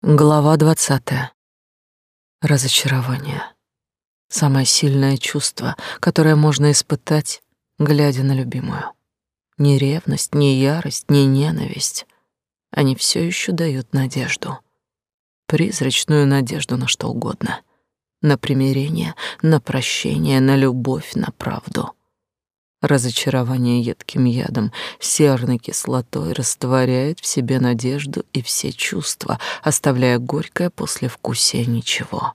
Глава двадцатая. Разочарование. Самое сильное чувство, которое можно испытать, глядя на любимую. Ни ревность, ни ярость, ни ненависть. Они все еще дают надежду. Призрачную надежду на что угодно. На примирение, на прощение, на любовь, на правду. Разочарование едким ядом, серной кислотой растворяет в себе надежду и все чувства, оставляя горькое послевкусие ничего.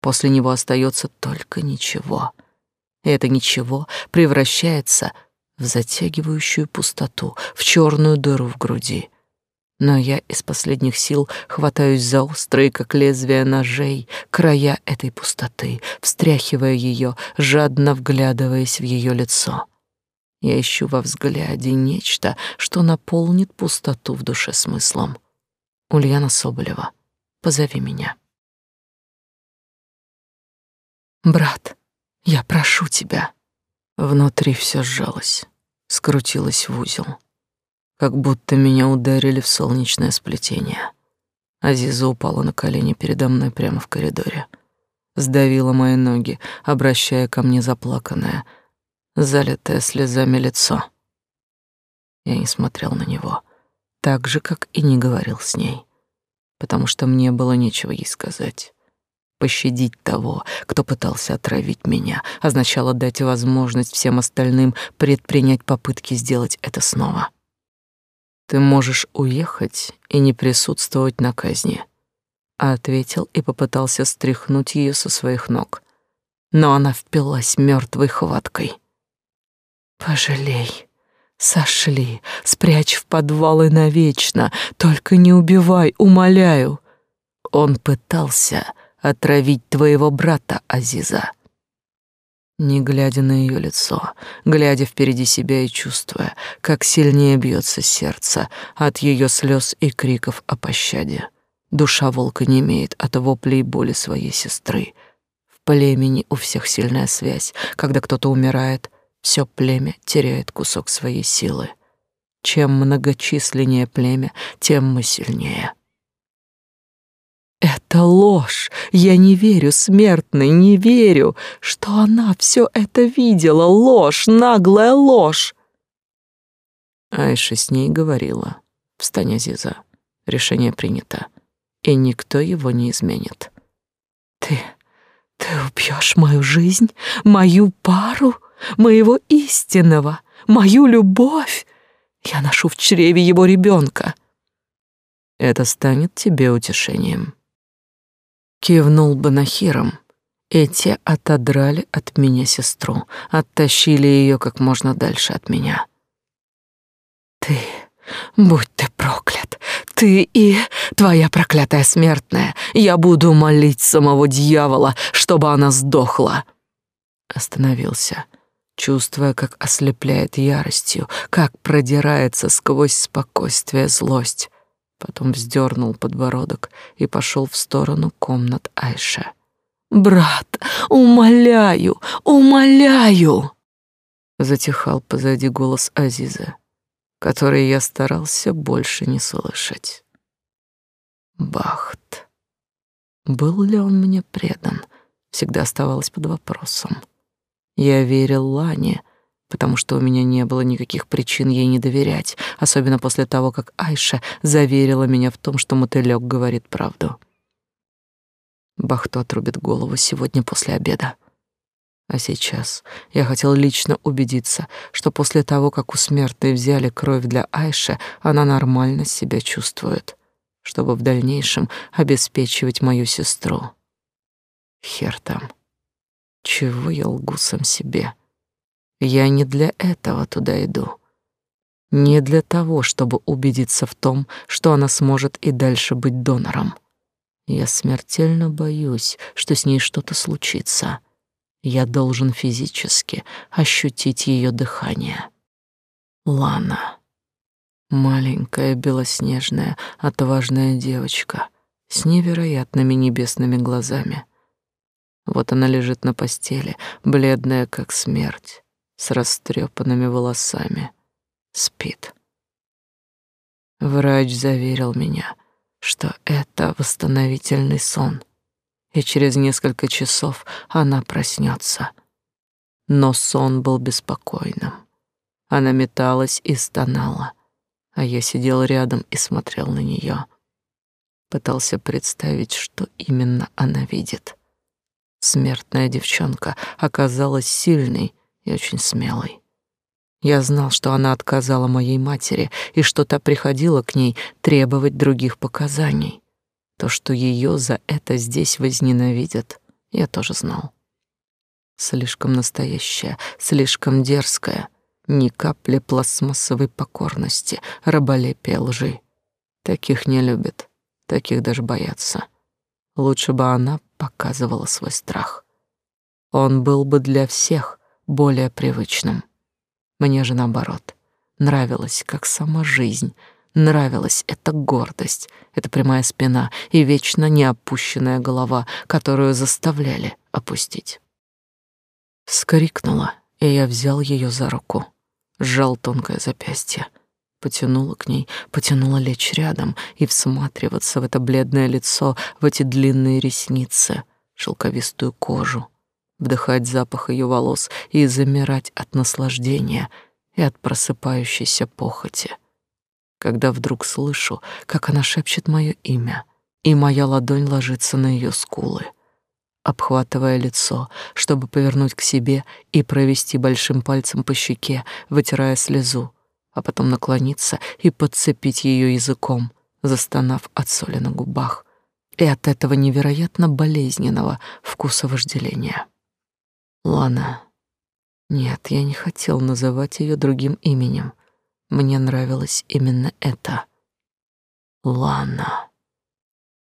После него остается только ничего. И это ничего превращается в затягивающую пустоту, в черную дыру в груди — но я из последних сил хватаюсь за острые, как лезвия ножей, края этой пустоты, встряхивая ее, жадно вглядываясь в ее лицо. Я ищу во взгляде нечто, что наполнит пустоту в душе смыслом. Ульяна Соболева, позови меня. Брат, я прошу тебя. Внутри все сжалось, скрутилось в узел как будто меня ударили в солнечное сплетение. Азиза упала на колени передо мной прямо в коридоре. Сдавила мои ноги, обращая ко мне заплаканное, залитое слезами лицо. Я не смотрел на него, так же, как и не говорил с ней, потому что мне было нечего ей сказать. Пощадить того, кто пытался отравить меня, означало дать возможность всем остальным предпринять попытки сделать это снова. Ты можешь уехать и не присутствовать на казни, ответил и попытался стряхнуть ее со своих ног. Но она впилась мертвой хваткой. Пожалей. Сошли, спрячь в подвалы навечно, только не убивай, умоляю. Он пытался отравить твоего брата Азиза не глядя на ее лицо, глядя впереди себя и чувствуя, как сильнее бьется сердце от ее слез и криков о пощаде. Душа волка не имеет от воплей боли своей сестры. В племени у всех сильная связь. Когда кто-то умирает, все племя теряет кусок своей силы. Чем многочисленнее племя, тем мы сильнее. Это ложь. Я не верю, смертный, не верю, что она все это видела. Ложь, наглая ложь. Айша с ней говорила. Встань, Азиза. Решение принято, и никто его не изменит. Ты, ты убьешь мою жизнь, мою пару, моего истинного, мою любовь. Я ношу в чреве его ребенка. Это станет тебе утешением. Кивнул бы Нахиром, и те отодрали от меня сестру, оттащили ее как можно дальше от меня. Ты, будь ты проклят, ты и твоя проклятая смертная. Я буду молить самого дьявола, чтобы она сдохла. Остановился, чувствуя, как ослепляет яростью, как продирается сквозь спокойствие злость потом вздернул подбородок и пошел в сторону комнат Айша. «Брат, умоляю, умоляю!» Затихал позади голос Азиза, который я старался больше не слышать. Бахт. Был ли он мне предан, всегда оставалось под вопросом. Я верил Лане, потому что у меня не было никаких причин ей не доверять, особенно после того, как Айша заверила меня в том, что мотылёк говорит правду. Бахто отрубит голову сегодня после обеда. А сейчас я хотел лично убедиться, что после того, как у смертной взяли кровь для Айши, она нормально себя чувствует, чтобы в дальнейшем обеспечивать мою сестру. Хер там. Чего я лгу сам себе? Я не для этого туда иду. Не для того, чтобы убедиться в том, что она сможет и дальше быть донором. Я смертельно боюсь, что с ней что-то случится. Я должен физически ощутить ее дыхание. Лана. Маленькая, белоснежная, отважная девочка с невероятными небесными глазами. Вот она лежит на постели, бледная как смерть с растрепанными волосами. Спит. Врач заверил меня, что это восстановительный сон, и через несколько часов она проснется. Но сон был беспокойным. Она металась и стонала, а я сидел рядом и смотрел на нее. Пытался представить, что именно она видит. Смертная девчонка оказалась сильной и очень смелой. Я знал, что она отказала моей матери и что та приходила к ней требовать других показаний. То, что ее за это здесь возненавидят, я тоже знал. Слишком настоящая, слишком дерзкая, ни капли пластмассовой покорности, раболепия лжи. Таких не любят, таких даже боятся. Лучше бы она показывала свой страх. Он был бы для всех более привычным. Мне же наоборот. Нравилось, как сама жизнь. Нравилась эта гордость, эта прямая спина и вечно неопущенная голова, которую заставляли опустить. Вскрикнула, и я взял ее за руку, сжал тонкое запястье, потянула к ней, потянула лечь рядом и всматриваться в это бледное лицо, в эти длинные ресницы, шелковистую кожу, вдыхать запах ее волос и замирать от наслаждения и от просыпающейся похоти. Когда вдруг слышу, как она шепчет мое имя, и моя ладонь ложится на ее скулы, обхватывая лицо, чтобы повернуть к себе и провести большим пальцем по щеке, вытирая слезу, а потом наклониться и подцепить ее языком, застонав от соли на губах и от этого невероятно болезненного вкуса вожделения. Лана. Нет, я не хотел называть ее другим именем. Мне нравилось именно это. Лана.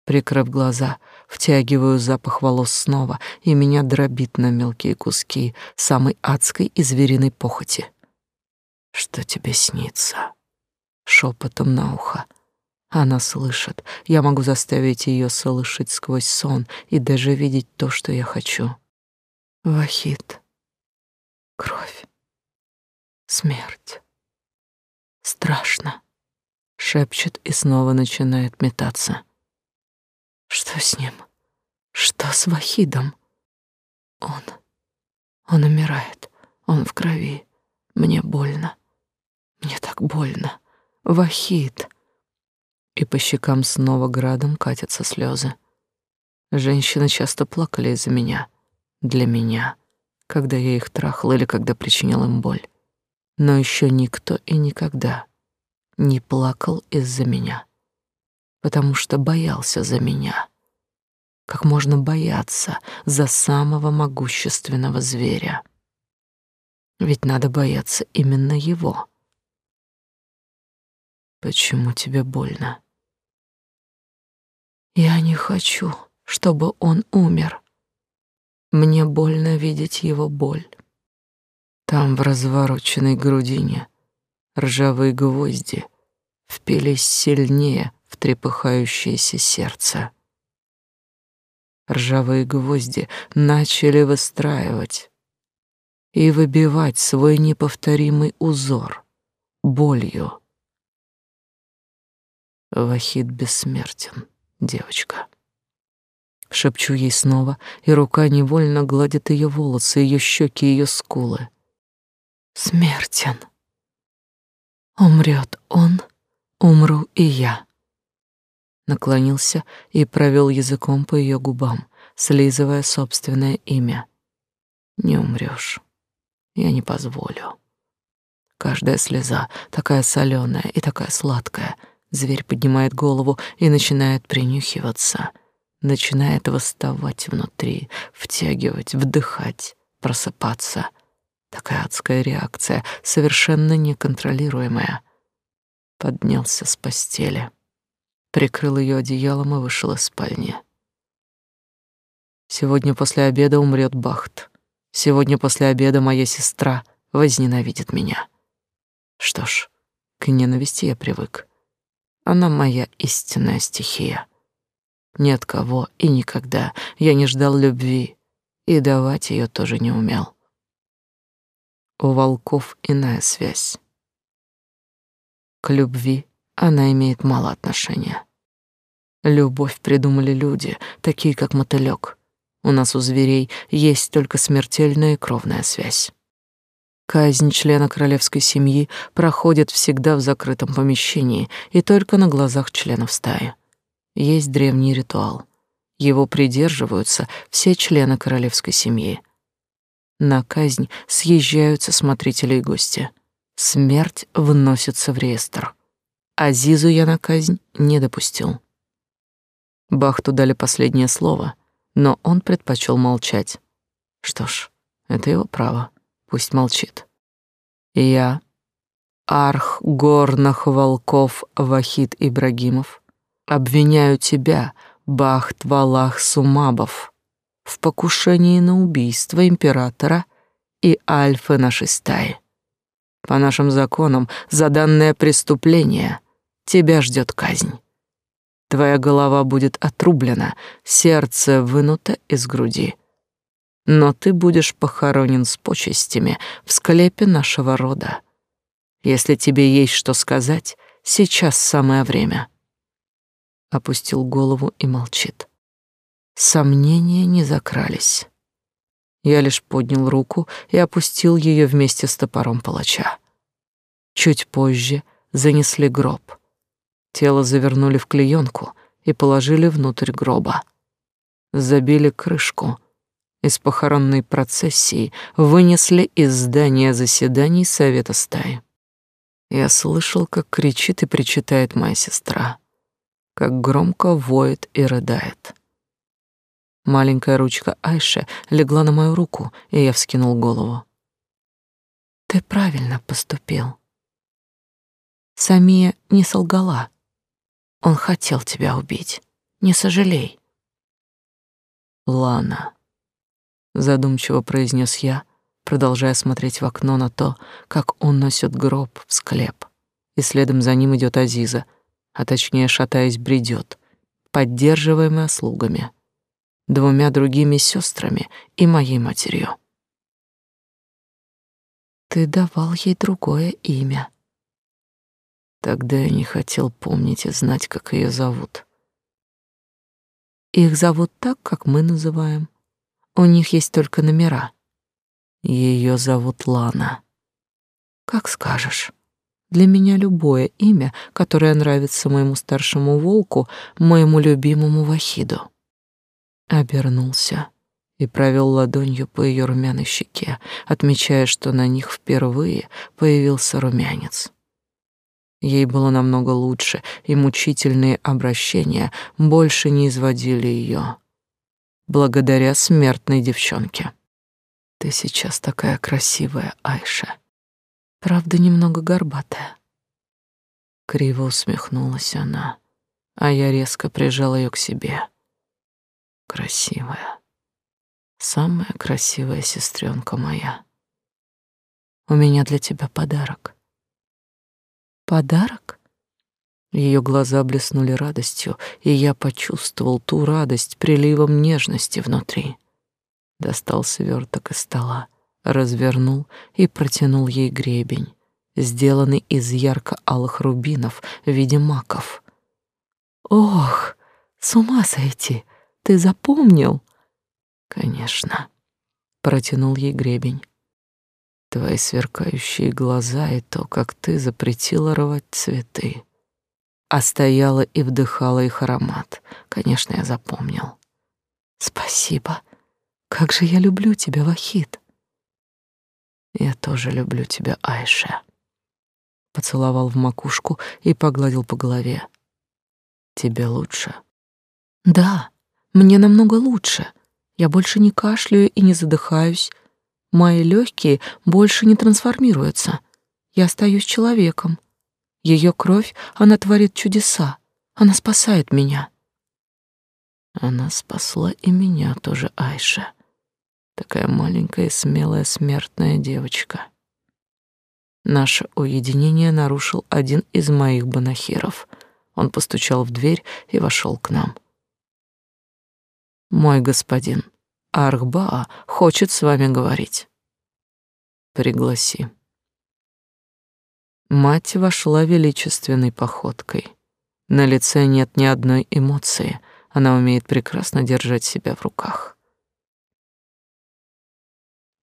Прикрыв глаза, втягиваю запах волос снова, и меня дробит на мелкие куски самой адской и звериной похоти. Что тебе снится? Шепотом на ухо. Она слышит. Я могу заставить ее слышать сквозь сон и даже видеть то, что я хочу. Вахид. Кровь. Смерть. Страшно. Шепчет и снова начинает метаться. Что с ним? Что с Вахидом? Он... Он умирает. Он в крови. Мне больно. Мне так больно. Вахид. И по щекам снова градом катятся слезы. Женщины часто плакали из-за меня — для меня, когда я их трахал или когда причинял им боль. Но еще никто и никогда не плакал из-за меня, потому что боялся за меня. Как можно бояться за самого могущественного зверя? Ведь надо бояться именно его. Почему тебе больно? Я не хочу, чтобы он умер. Мне больно видеть его боль. Там, в развороченной грудине, ржавые гвозди впились сильнее в трепыхающееся сердце. Ржавые гвозди начали выстраивать и выбивать свой неповторимый узор болью. Вахид бессмертен, девочка. Шепчу ей снова, и рука невольно гладит ее волосы, ее щеки, ее скулы. Смертен. Умрет он, умру и я. Наклонился и провел языком по ее губам, слизывая собственное имя. Не умрешь. Я не позволю. Каждая слеза такая соленая и такая сладкая. Зверь поднимает голову и начинает принюхиваться — начинает восставать внутри, втягивать, вдыхать, просыпаться. Такая адская реакция, совершенно неконтролируемая. Поднялся с постели, прикрыл ее одеялом и вышел из спальни. Сегодня после обеда умрет Бахт. Сегодня после обеда моя сестра возненавидит меня. Что ж, к ненависти я привык. Она моя истинная стихия. Ни от кого и никогда я не ждал любви, и давать ее тоже не умел. У волков иная связь. К любви она имеет мало отношения. Любовь придумали люди, такие как мотылёк. У нас у зверей есть только смертельная кровная связь. Казнь члена королевской семьи проходит всегда в закрытом помещении и только на глазах членов стаи. Есть древний ритуал. Его придерживаются все члены королевской семьи. На казнь съезжаются смотрители и гости. Смерть вносится в реестр. Азизу я на казнь не допустил. Бахту дали последнее слово, но он предпочел молчать. Что ж, это его право. Пусть молчит. Я, арх горных волков Вахид Ибрагимов, обвиняю тебя, Бахт Валах Сумабов, в покушении на убийство императора и альфы нашей стаи. По нашим законам, за данное преступление тебя ждет казнь. Твоя голова будет отрублена, сердце вынуто из груди. Но ты будешь похоронен с почестями в склепе нашего рода. Если тебе есть что сказать, сейчас самое время. Опустил голову и молчит. Сомнения не закрались. Я лишь поднял руку и опустил ее вместе с топором палача. Чуть позже занесли гроб — Тело завернули в клеенку и положили внутрь гроба. Забили крышку. Из похоронной процессии вынесли из здания заседаний совета стаи. Я слышал, как кричит и причитает моя сестра, как громко воет и рыдает. Маленькая ручка Айши легла на мою руку, и я вскинул голову. Ты правильно поступил. Самия не солгала. Он хотел тебя убить. Не сожалей. Лана, задумчиво произнес я, продолжая смотреть в окно на то, как он носит гроб в склеп, и следом за ним идет Азиза, а точнее, шатаясь, бредет, поддерживаемая слугами, двумя другими сестрами и моей матерью. Ты давал ей другое имя. Тогда я не хотел помнить и знать, как ее зовут. Их зовут так, как мы называем. У них есть только номера. Ее зовут Лана. Как скажешь. Для меня любое имя, которое нравится моему старшему волку, моему любимому Вахиду. Обернулся и провел ладонью по ее румяной щеке, отмечая, что на них впервые появился румянец. Ей было намного лучше, и мучительные обращения больше не изводили ее. Благодаря смертной девчонке. Ты сейчас такая красивая, Айша. Правда, немного горбатая. Криво усмехнулась она, а я резко прижал ее к себе. Красивая. Самая красивая сестренка моя. У меня для тебя подарок. Подарок? Ее глаза блеснули радостью, и я почувствовал ту радость приливом нежности внутри. Достал сверток из стола, развернул и протянул ей гребень, сделанный из ярко-алых рубинов в виде маков. Ох, с ума сойти! Ты запомнил? Конечно. Протянул ей гребень. Твои сверкающие глаза и то, как ты запретила рвать цветы. А стояла и вдыхала их аромат. Конечно, я запомнил. Спасибо. Как же я люблю тебя, Вахид. Я тоже люблю тебя, Айша. Поцеловал в макушку и погладил по голове. Тебе лучше? Да, мне намного лучше. Я больше не кашляю и не задыхаюсь. Мои легкие больше не трансформируются. Я остаюсь человеком. Ее кровь, она творит чудеса. Она спасает меня. Она спасла и меня тоже, Айша. Такая маленькая и смелая смертная девочка. Наше уединение нарушил один из моих банахиров. Он постучал в дверь и вошел к нам. «Мой господин», Архбаа хочет с вами говорить. Пригласи. Мать вошла величественной походкой. На лице нет ни одной эмоции. Она умеет прекрасно держать себя в руках.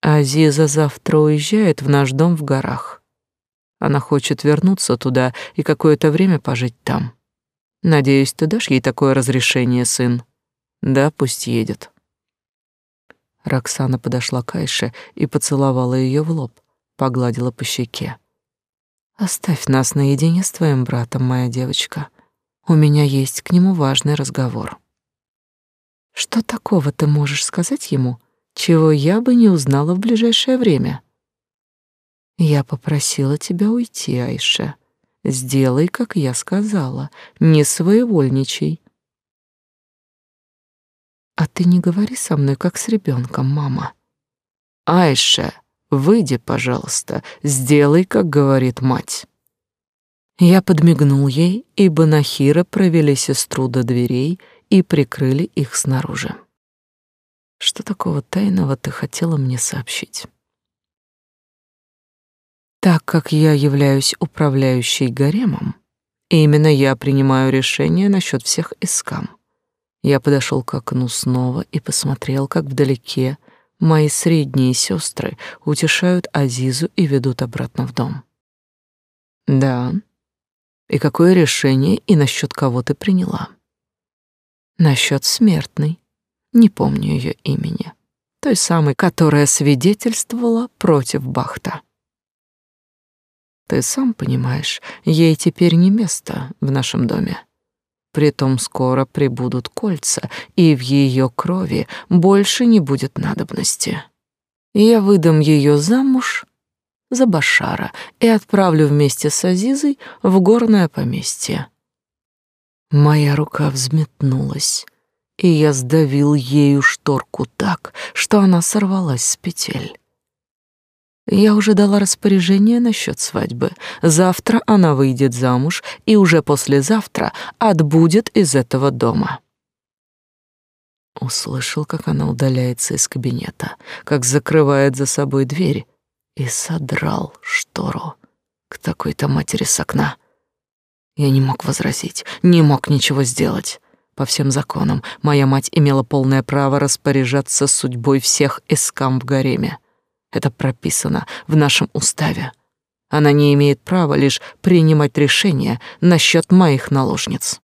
Азиза завтра уезжает в наш дом в горах. Она хочет вернуться туда и какое-то время пожить там. Надеюсь, ты дашь ей такое разрешение, сын. Да, пусть едет. Роксана подошла к Айше и поцеловала ее в лоб, погладила по щеке. Оставь нас наедине с твоим братом, моя девочка. У меня есть к нему важный разговор. Что такого ты можешь сказать ему, чего я бы не узнала в ближайшее время? Я попросила тебя уйти, Айша. Сделай, как я сказала, не своевольничай. А ты не говори со мной, как с ребенком, мама. Айша, выйди, пожалуйста, сделай, как говорит мать. Я подмигнул ей, и Банахира провели сестру до дверей и прикрыли их снаружи. Что такого тайного ты хотела мне сообщить? Так как я являюсь управляющей гаремом, именно я принимаю решения насчет всех искам. Я подошел к окну снова и посмотрел, как вдалеке мои средние сестры утешают Азизу и ведут обратно в дом. Да. И какое решение и насчет кого ты приняла? Насчет смертной. Не помню ее имени. Той самой, которая свидетельствовала против Бахта. Ты сам понимаешь, ей теперь не место в нашем доме. Притом скоро прибудут кольца, и в ее крови больше не будет надобности. Я выдам ее замуж за Башара и отправлю вместе с Азизой в горное поместье. Моя рука взметнулась, и я сдавил ею шторку так, что она сорвалась с петель. Я уже дала распоряжение насчет свадьбы. Завтра она выйдет замуж и уже послезавтра отбудет из этого дома. Услышал, как она удаляется из кабинета, как закрывает за собой дверь, и содрал штору к такой-то матери с окна. Я не мог возразить, не мог ничего сделать. По всем законам моя мать имела полное право распоряжаться судьбой всех эскам в гареме. Это прописано в нашем уставе. Она не имеет права лишь принимать решения насчет моих наложниц.